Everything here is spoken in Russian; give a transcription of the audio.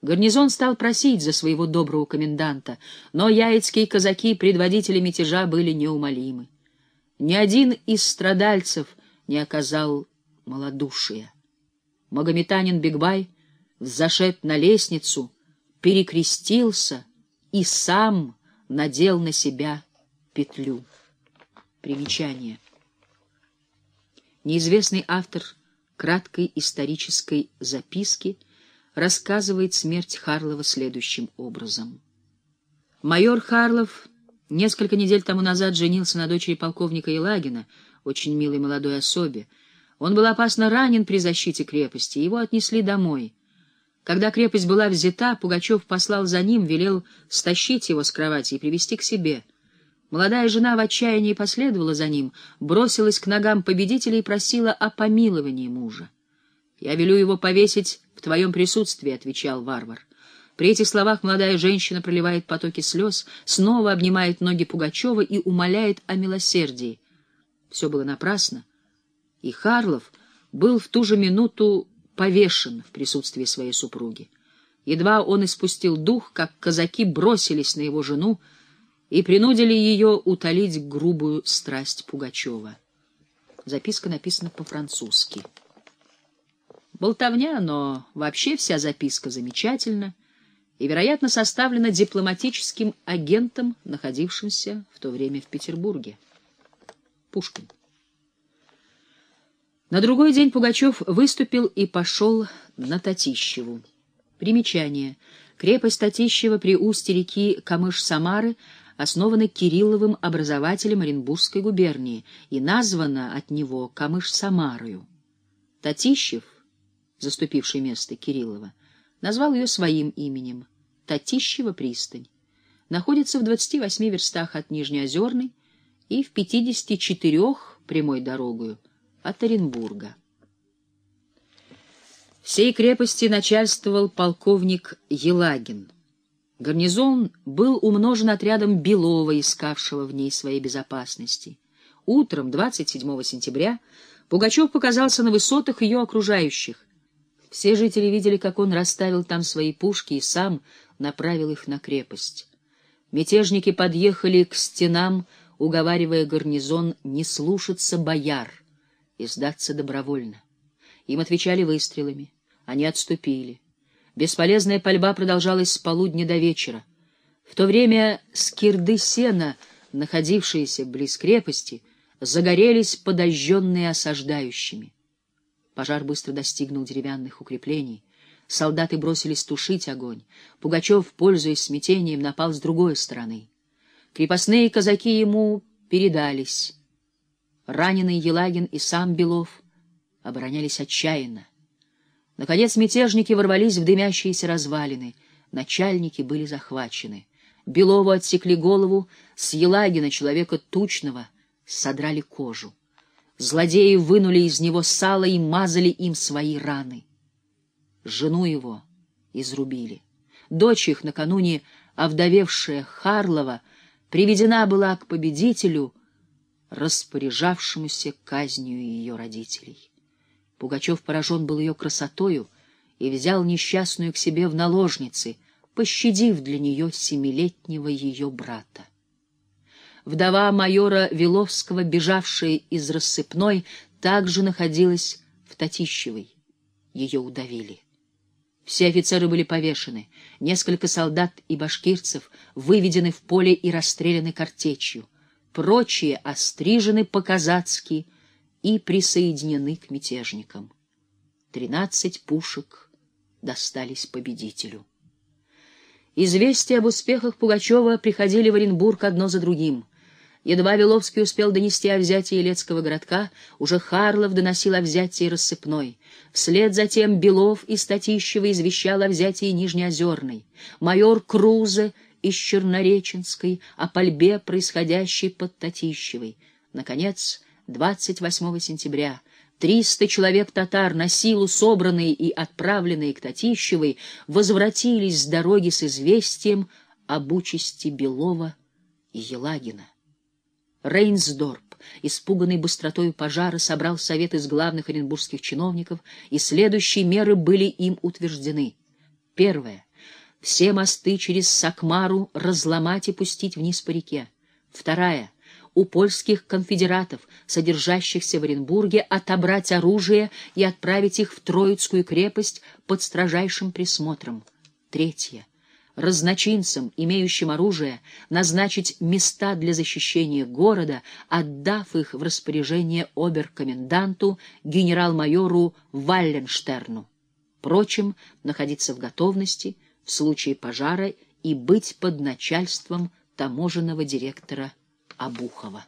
Гарнизон стал просить за своего доброго коменданта, но яицкие казаки, предводители мятежа, были неумолимы. Ни один из страдальцев не оказал малодушия. Магометанин Бигбай зашед на лестницу, перекрестился и сам надел на себя петлю. Примечание. Неизвестный автор краткой исторической записки рассказывает смерть Харлова следующим образом. Майор Харлов несколько недель тому назад женился на дочери полковника Елагина, очень милой молодой особе. Он был опасно ранен при защите крепости, его отнесли домой. Когда крепость была взята, Пугачев послал за ним, велел стащить его с кровати и привести к себе. Молодая жена в отчаянии последовала за ним, бросилась к ногам победителя и просила о помиловании мужа. «Я велю его повесить в твоем присутствии», — отвечал варвар. При этих словах молодая женщина проливает потоки слез, снова обнимает ноги Пугачева и умоляет о милосердии. Все было напрасно, и Харлов был в ту же минуту повешен в присутствии своей супруги. Едва он испустил дух, как казаки бросились на его жену и принудили ее утолить грубую страсть Пугачева. Записка написана по-французски. Болтовня, но вообще вся записка замечательна и, вероятно, составлена дипломатическим агентом, находившимся в то время в Петербурге. Пушкин. На другой день Пугачев выступил и пошел на Татищеву. Примечание. Крепость Татищева при устье реки Камыш-Самары основана Кирилловым образователем Оренбургской губернии и названа от него Камыш-Самарою. Татищев, заступивший место Кириллова, назвал ее своим именем — Татищева пристань. Находится в 28 верстах от Нижнеозерной и в 54 прямой дорогою от Оренбурга. Всей крепости начальствовал полковник Елагин. Гарнизон был умножен отрядом Белова, искавшего в ней своей безопасности. Утром 27 сентября Пугачев показался на высотах ее окружающих. Все жители видели, как он расставил там свои пушки и сам направил их на крепость. Мятежники подъехали к стенам, уговаривая гарнизон не слушаться бояр — и сдаться добровольно. Им отвечали выстрелами. Они отступили. Бесполезная пальба продолжалась с полудня до вечера. В то время скирды сена, находившиеся близ крепости, загорелись подожженные осаждающими. Пожар быстро достигнул деревянных укреплений. Солдаты бросились тушить огонь. Пугачев, пользуясь смятением, напал с другой стороны. Крепостные казаки ему передались. Раненый Елагин и сам Белов оборонялись отчаянно. Наконец мятежники ворвались в дымящиеся развалины. Начальники были захвачены. Белову отсекли голову, с Елагина, человека тучного, содрали кожу. Злодеи вынули из него сало и мазали им свои раны. Жену его изрубили. Дочь их, накануне овдовевшая Харлова, приведена была к победителю — распоряжавшемуся казнью ее родителей. Пугачев поражен был ее красотою и взял несчастную к себе в наложницы, пощадив для нее семилетнего ее брата. Вдова майора Виловского, бежавшая из рассыпной, также находилась в Татищевой. Ее удавили. Все офицеры были повешены, несколько солдат и башкирцев выведены в поле и расстреляны картечью — прочие острижены по-казацки и присоединены к мятежникам. Тринадцать пушек достались победителю. Известия об успехах Пугачева приходили в Оренбург одно за другим. Едва Виловский успел донести о взятии Елецкого городка, уже Харлов доносил о взятии Рассыпной. Вслед затем Белов из Татищева извещал о взятии Нижнеозерной. Майор Крузе из Чернореченской, о пальбе, происходящей под Татищевой. Наконец, 28 сентября 300 человек татар, на силу собранные и отправленные к Татищевой, возвратились с дороги с известием об участи Белова и Елагина. Рейнсдорп, испуганный быстротой пожара, собрал совет из главных оренбургских чиновников, и следующие меры были им утверждены. Первое. все мосты через Сакмару разломать и пустить вниз по реке. Вторая — у польских конфедератов, содержащихся в Оренбурге, отобрать оружие и отправить их в Троицкую крепость под строжайшим присмотром. Третье — разночинцам, имеющим оружие, назначить места для защищения города, отдав их в распоряжение оберкоменданту генерал-майору Валленштерну. Прочим, находиться в готовности — в случае пожара и быть под начальством таможенного директора Обухова.